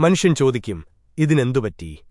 മനുഷ്യൻ ചോദിക്കും ഇതിനെന്തുപറ്റി?